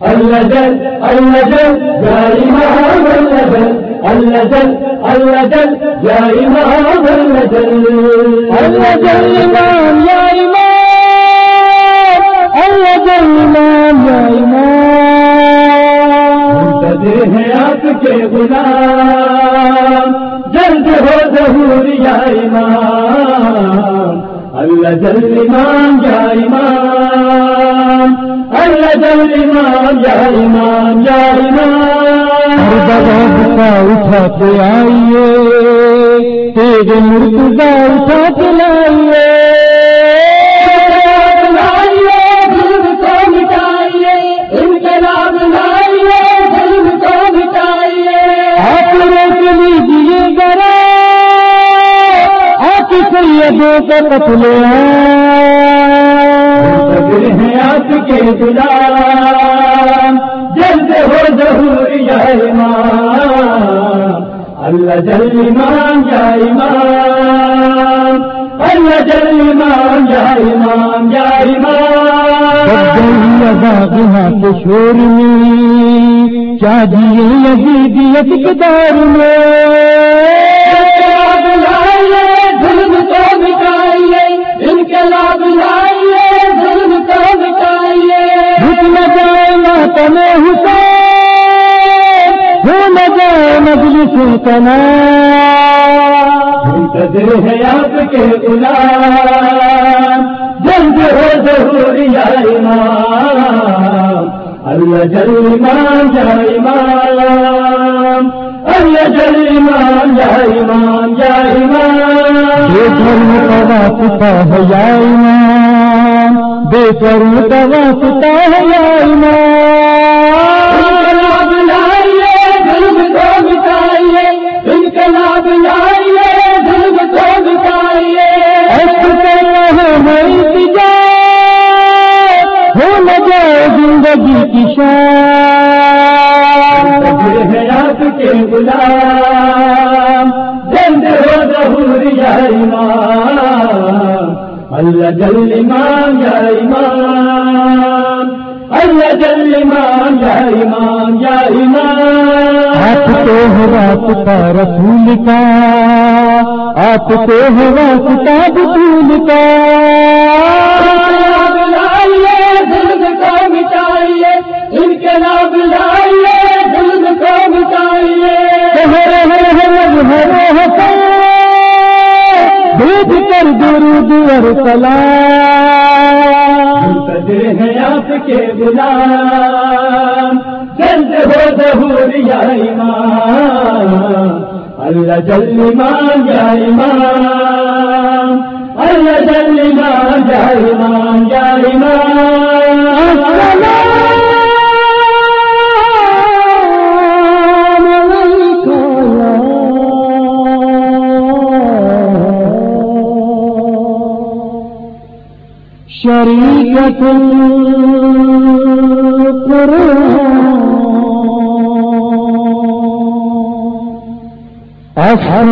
الجل الجل يا إمام الجل الجل الجل يا إمام الجل الجل امام یا امام الجل امام یا امام منتظر ہیں آپ کے غلام. جلد ہو ظہور یا امام اللہ جل امام یا امام کا اٹھا کے آئیے تیرے مرتبہ اٹھا کے لائیے آپ سیدوں کا ہیں آپ کے غلام جلد ہو ظہور یا امام اللہ جل امام یا امام اللہ جل امام یا امام یا امام عذاب میں کیا دیے یزیدیت کے دار میں مجلس تنا منتظر ہے آپ کے غلام۔ جلد ہو یا امام۔ اللہ جل امام یا امام۔ اللہ جل امام یا امام یا بے امام کرم کا واسطہ ہے یا امام۔ بے کرم کا واسطہ ہے یا انقلاب ہو نہ جائے زندگی کی شان ہے آپ کے غلام جلد ہو ظہور یا امام اللہ جل امام یا امام اللہ جل امام یا امام یا امام آپ تو ہے واسطہ رسول کا آپ تو ہے واسطہ بطول کا بھیج کر درود اور سلام۔ منتظر ہے آپ کے غلام۔ جلد ہو ظہور یا امام۔ اللہ جل امام یا امام۔ اللہ جل امام یا امام۔ شریعت اصل